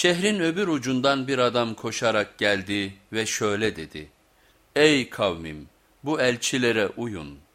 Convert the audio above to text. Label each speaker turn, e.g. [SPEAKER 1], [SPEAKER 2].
[SPEAKER 1] Şehrin öbür ucundan bir adam koşarak geldi ve şöyle dedi. Ey kavmim bu elçilere uyun.''